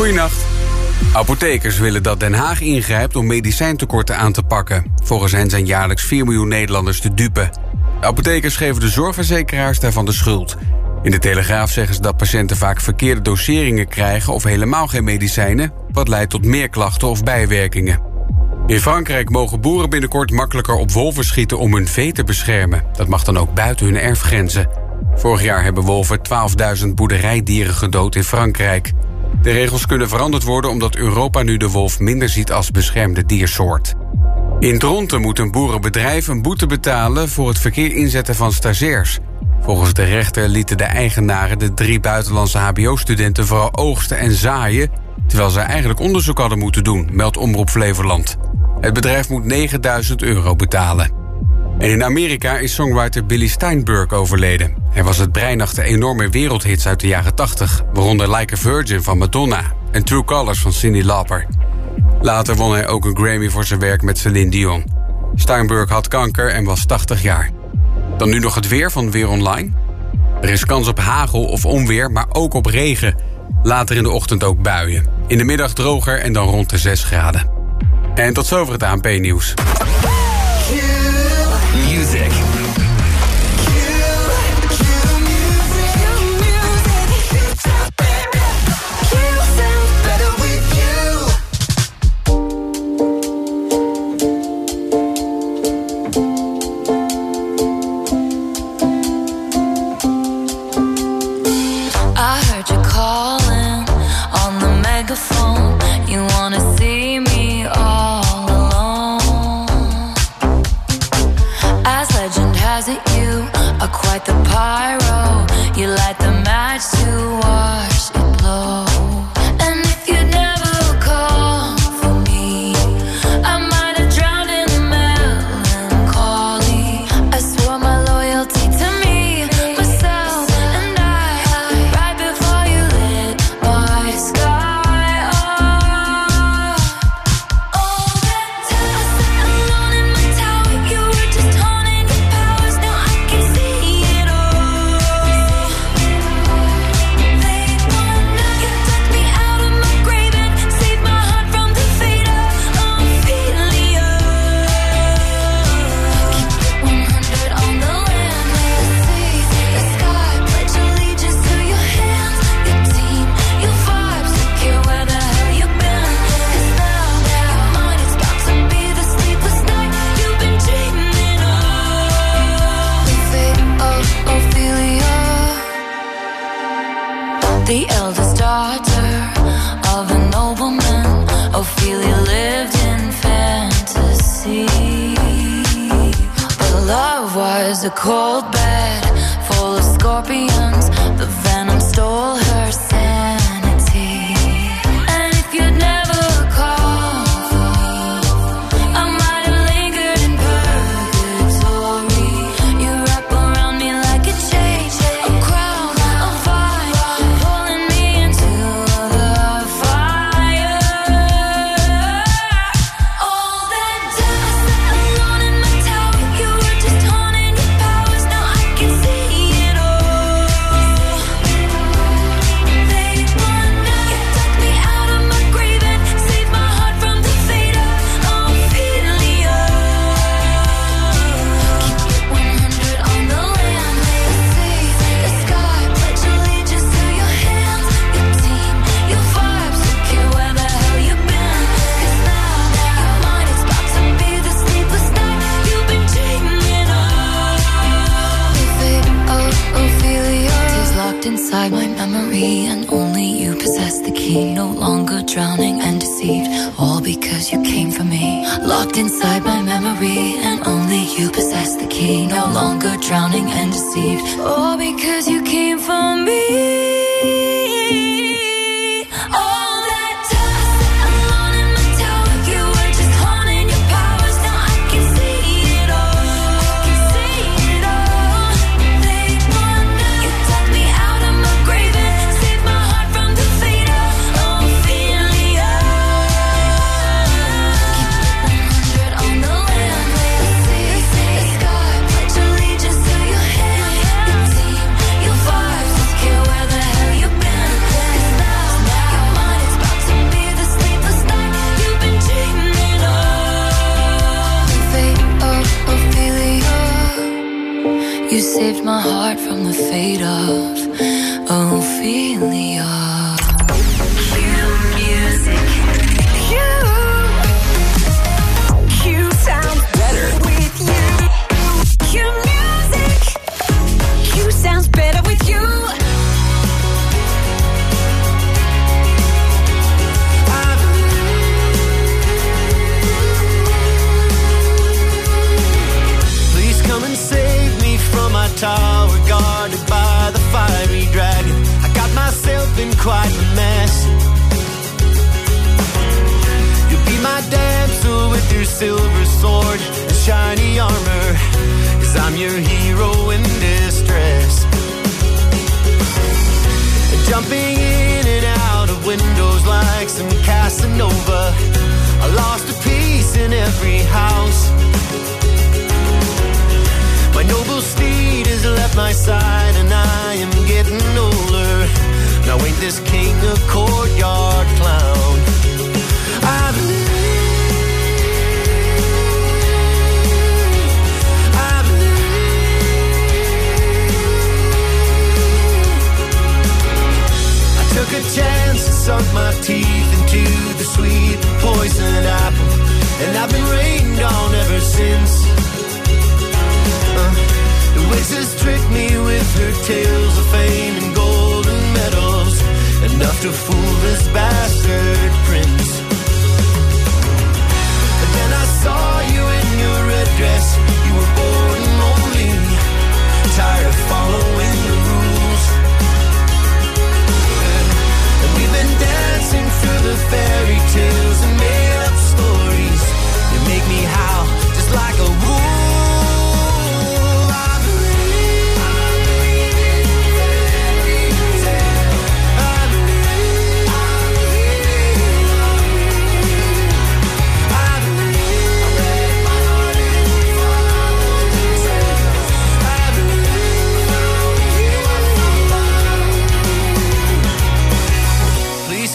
Goedenacht. Apothekers willen dat Den Haag ingrijpt om medicijntekorten aan te pakken. Volgens hen zijn jaarlijks 4 miljoen Nederlanders te dupe. Apothekers geven de zorgverzekeraars daarvan de schuld. In de Telegraaf zeggen ze dat patiënten vaak verkeerde doseringen krijgen... of helemaal geen medicijnen, wat leidt tot meer klachten of bijwerkingen. In Frankrijk mogen boeren binnenkort makkelijker op wolven schieten om hun vee te beschermen. Dat mag dan ook buiten hun erfgrenzen. Vorig jaar hebben wolven 12.000 boerderijdieren gedood in Frankrijk. De regels kunnen veranderd worden omdat Europa nu de wolf minder ziet als beschermde diersoort. In Dronten moet een boerenbedrijf een boete betalen voor het verkeer inzetten van stagiairs. Volgens de rechter lieten de eigenaren de drie buitenlandse hbo-studenten vooral oogsten en zaaien... terwijl ze eigenlijk onderzoek hadden moeten doen, meldt Omroep Flevoland. Het bedrijf moet 9000 euro betalen. En in Amerika is songwriter Billy Steinberg overleden. Hij was het brein achter enorme wereldhits uit de jaren 80... waaronder Like a Virgin van Madonna en True Colors van Cyndi Lauper. Later won hij ook een Grammy voor zijn werk met Celine Dion. Steinberg had kanker en was 80 jaar. Dan nu nog het weer van Weer Online. Er is kans op hagel of onweer, maar ook op regen. Later in de ochtend ook buien. In de middag droger en dan rond de 6 graden. En tot zover het ANP-nieuws. You are quite the pyro. You light the match to watch drowning and deceived, all because silver sword and shiny armor. Cause I'm your hero in distress. Jumping in and out of windows like some Casanova. I lost a piece in every house. My noble steed has left my side and I am getting older. Now ain't this king a courtyard clown? Took a chance and sunk my teeth into the sweet poisoned apple, and I've been rained on ever since. Uh, the witches tricked me with her tales of fame and golden medals, enough to fool this bastard prince. And then I saw you in your red dress, you were born lonely, tired of following through the fairy tales and made up stories. You make me howl just like a wolf.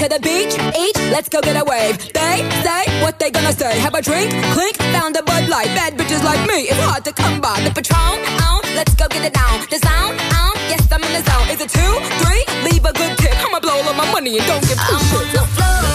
to the beach, each, let's go get a wave. They say what they gonna say. Have a drink, clink, found a Bud Light. Bad bitches like me, it's hard to come by. The Patron, on, let's go get it down. The sound, on, yes, I'm in the zone. Is it two, three? Leave a good tip. I'ma blow all my money and don't give two on shits.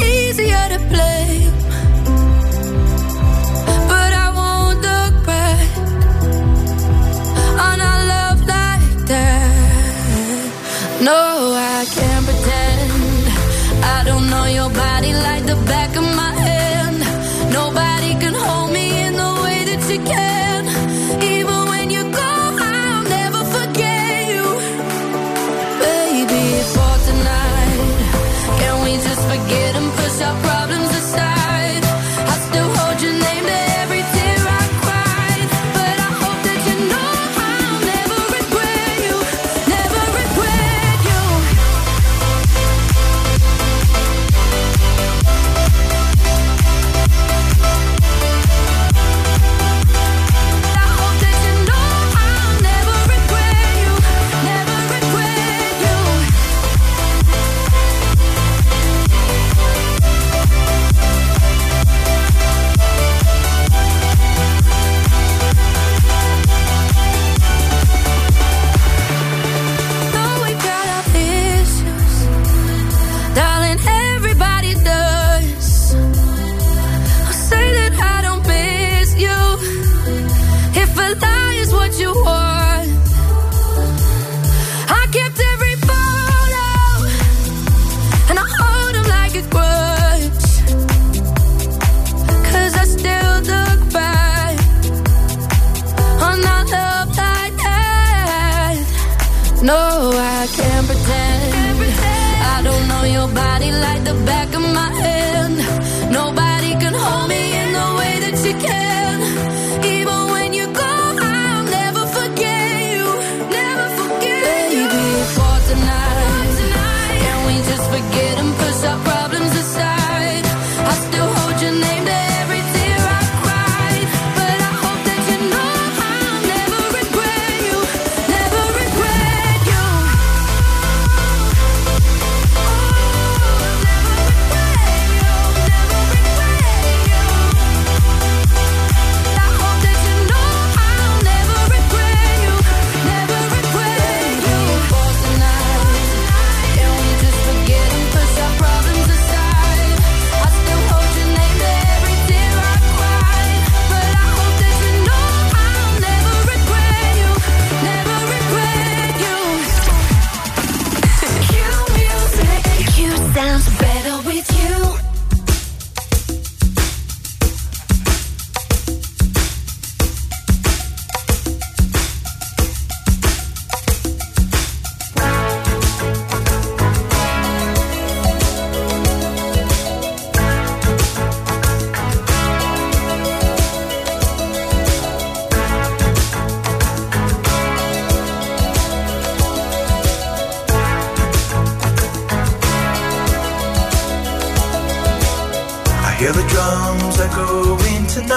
easier to play.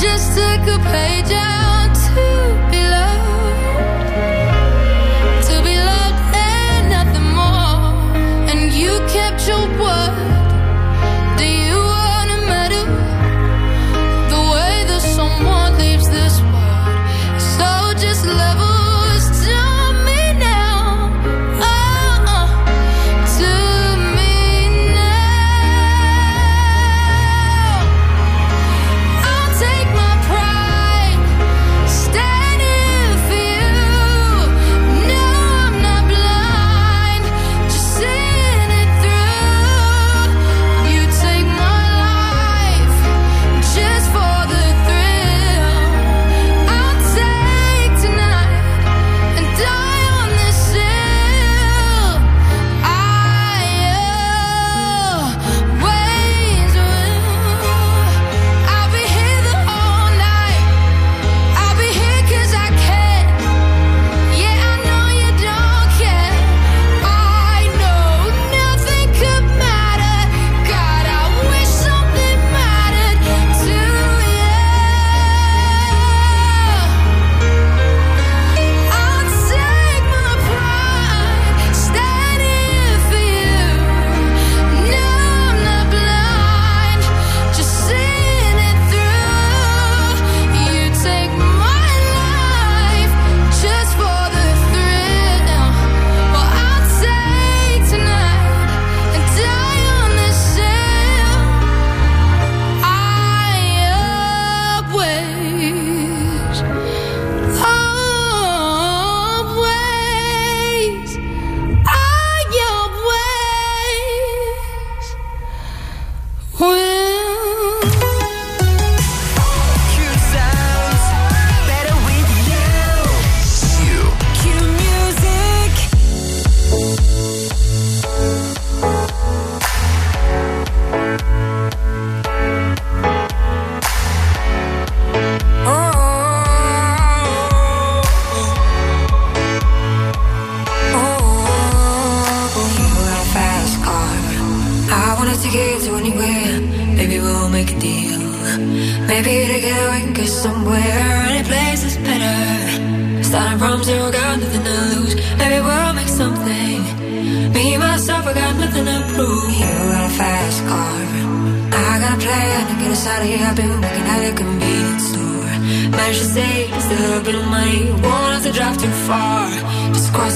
just took a page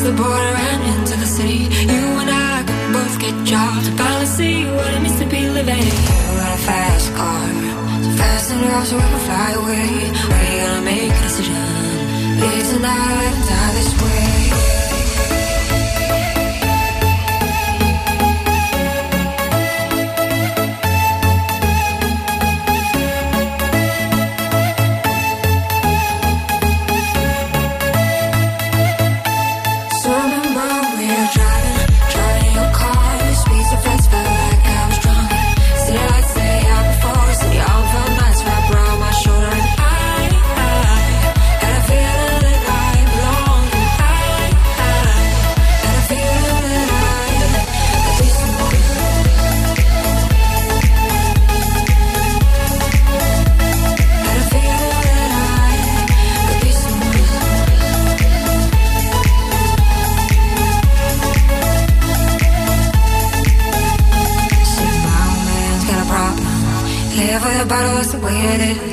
the border and into the city. You and I can both get jobs finally see what it means to be living. You got a fast car, so fast enough so we can fly away. We you gonna make a decision? Live tonight, die this way.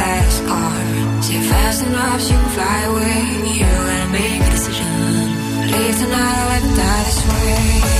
fast car. see it fast enough? You can fly away. You gotta make a decision. Late tonight, I'll die this way.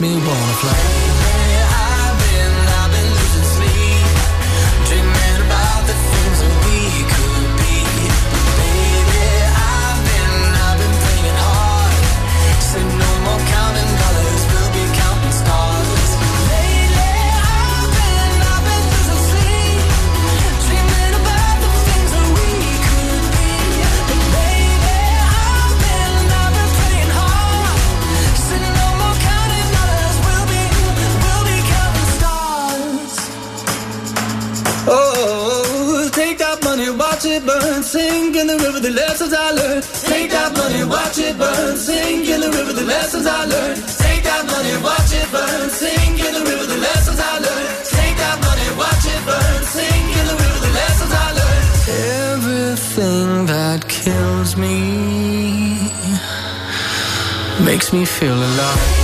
Makes me wanna fly. Makes me feel alive.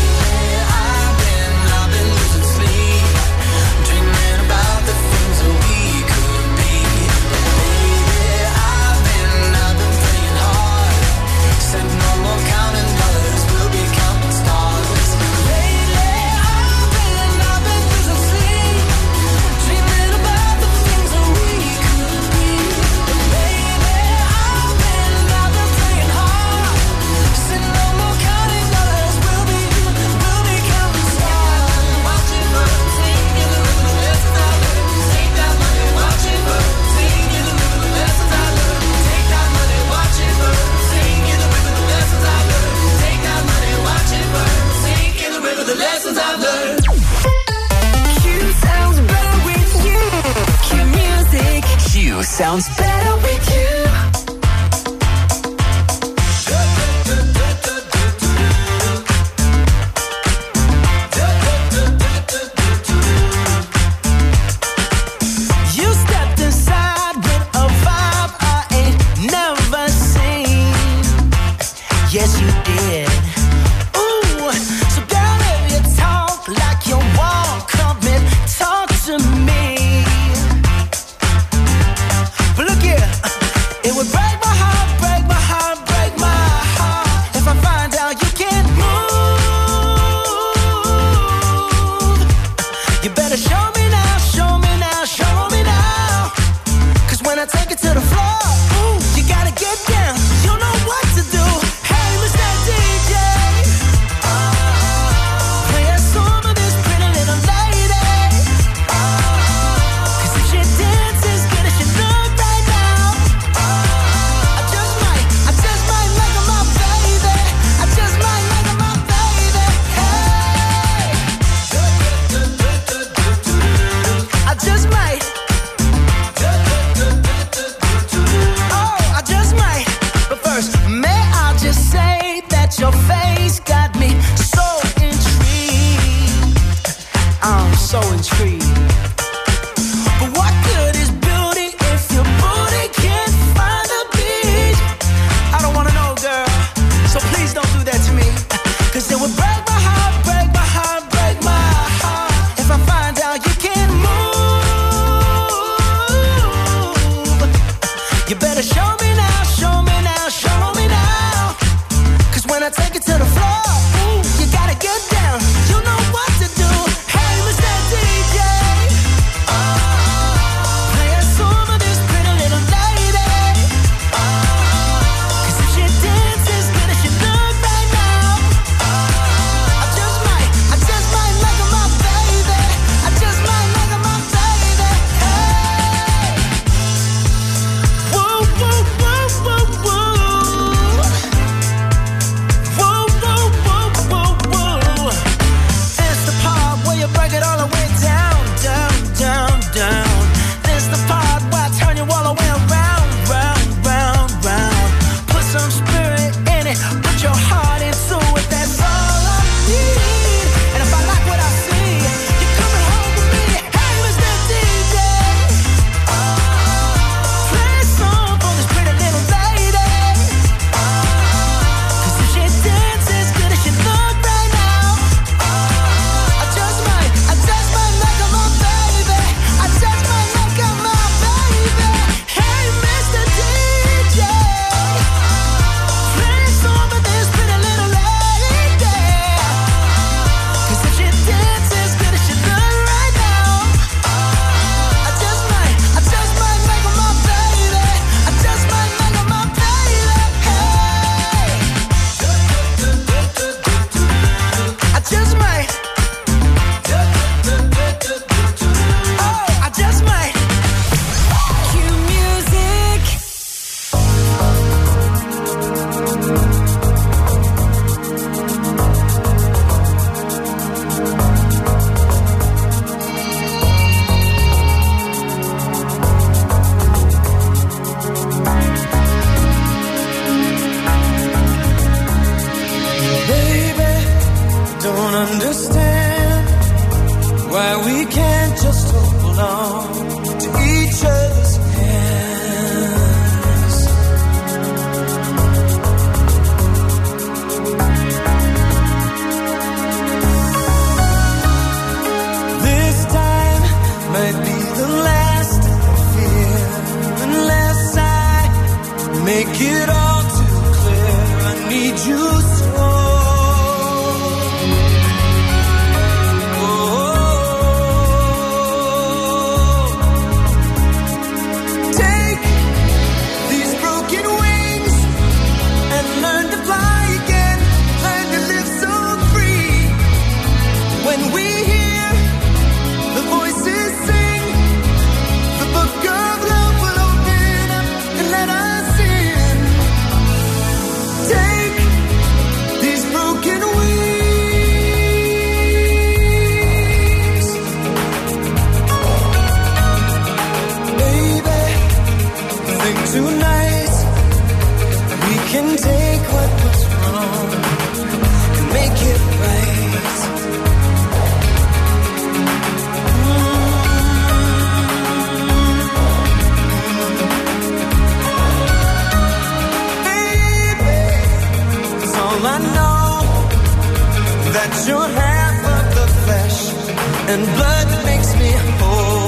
that you have of the flesh and blood makes me whole.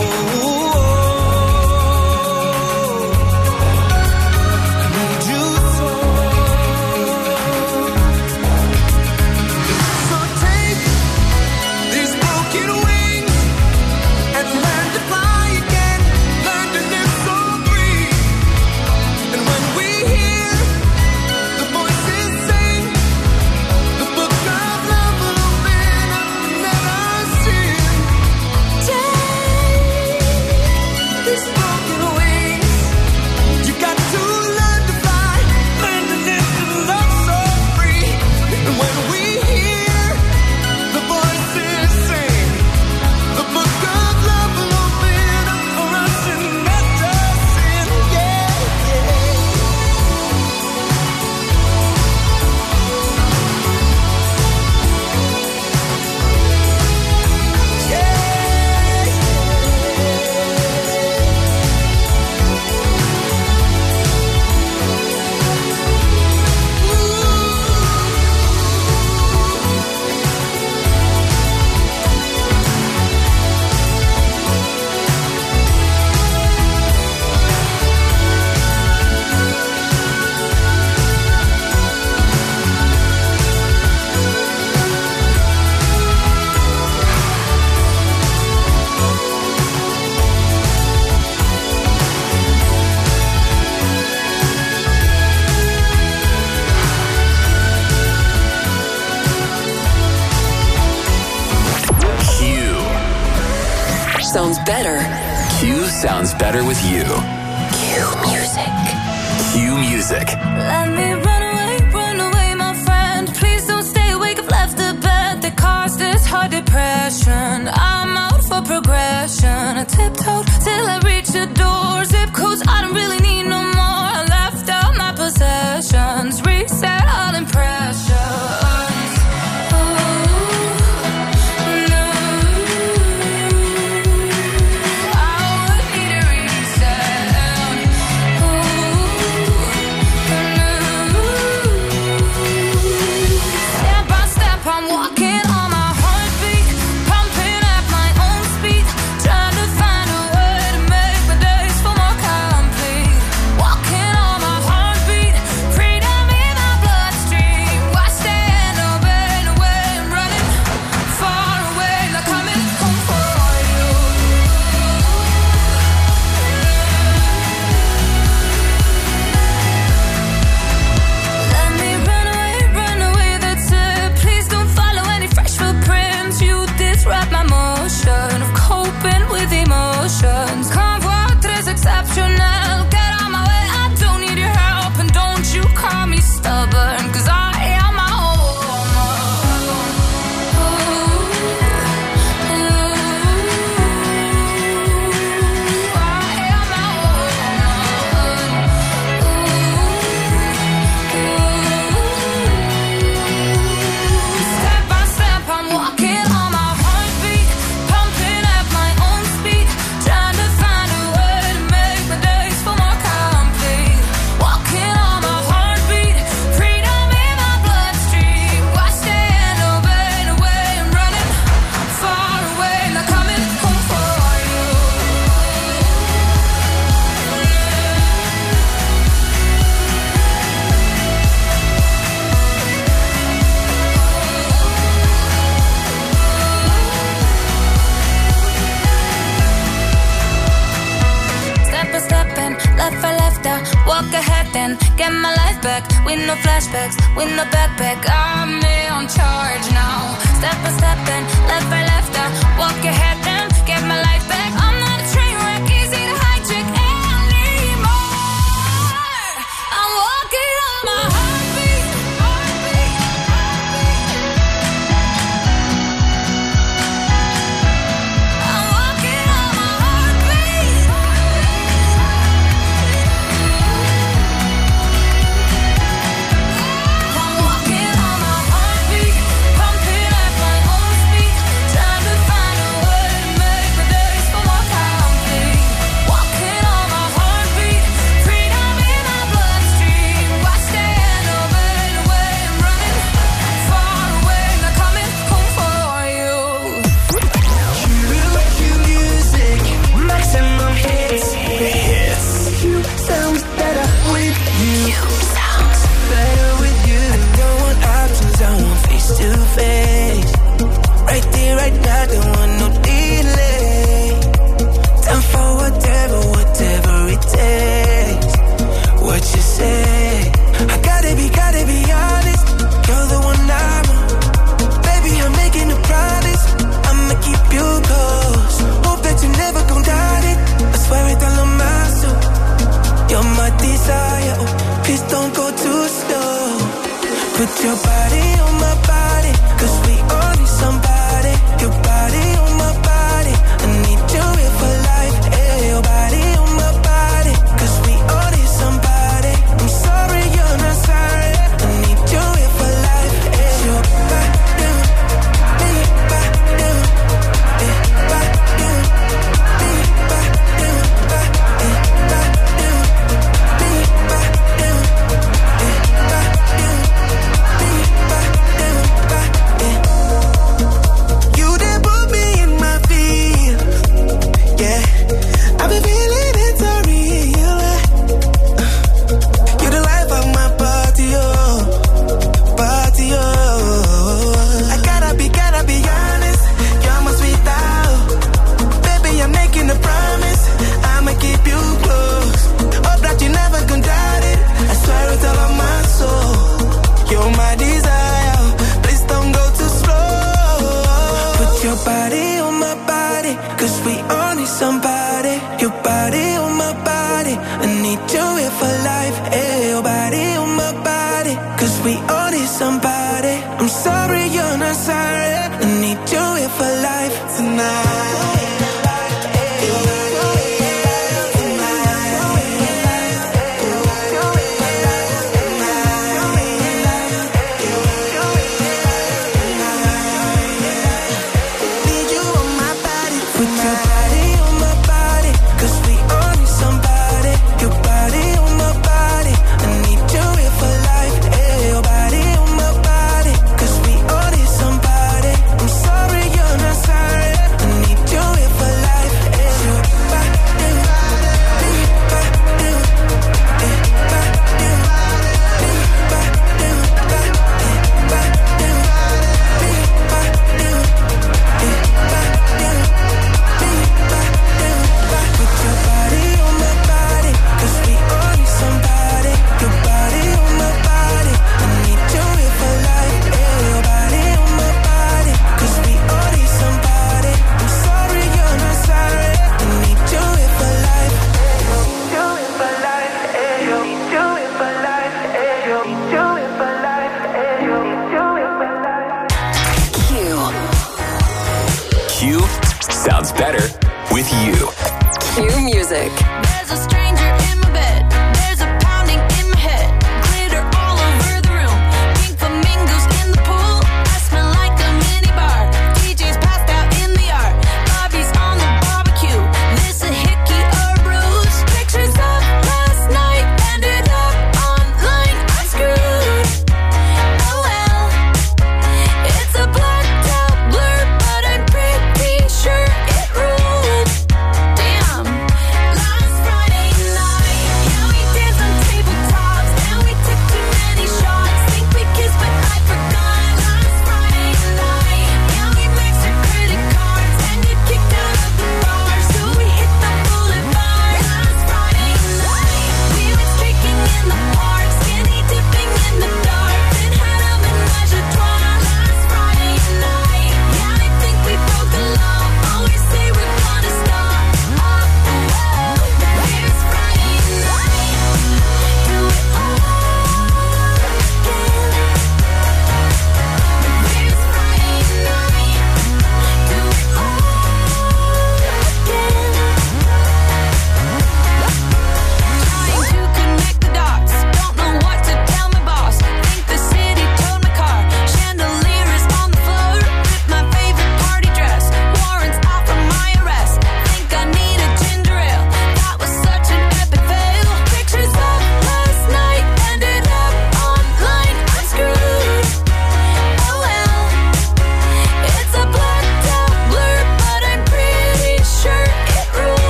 music. Let me run away, run away, my friend. Please don't stay awake. I've left the bed that caused this heart depression. I'm out for progression. I tiptoed till I reach the door. Zip codes, I don't really with no flashbacks, with no backpack. Your body on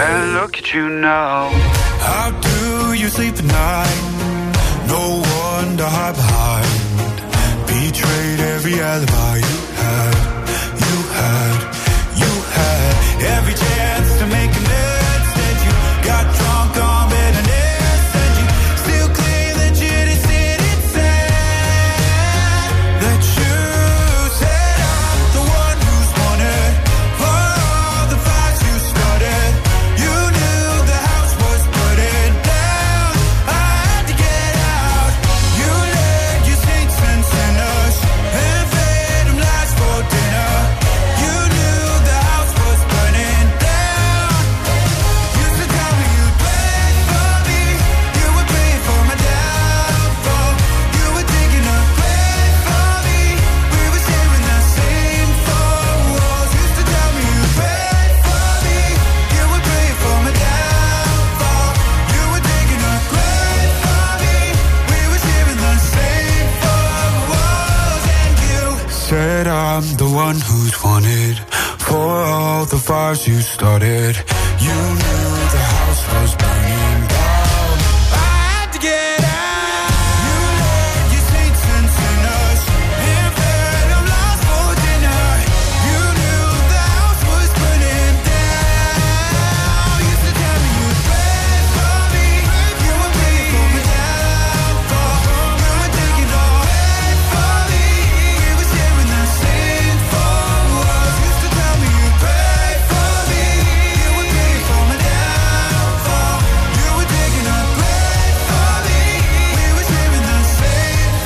And look at you now. How do you sleep at night? No one to hide behind. Betrayed every alibi you had. You had. You had. Every day. one who's wanted for all the fires you started. You